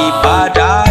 ìbàdàn.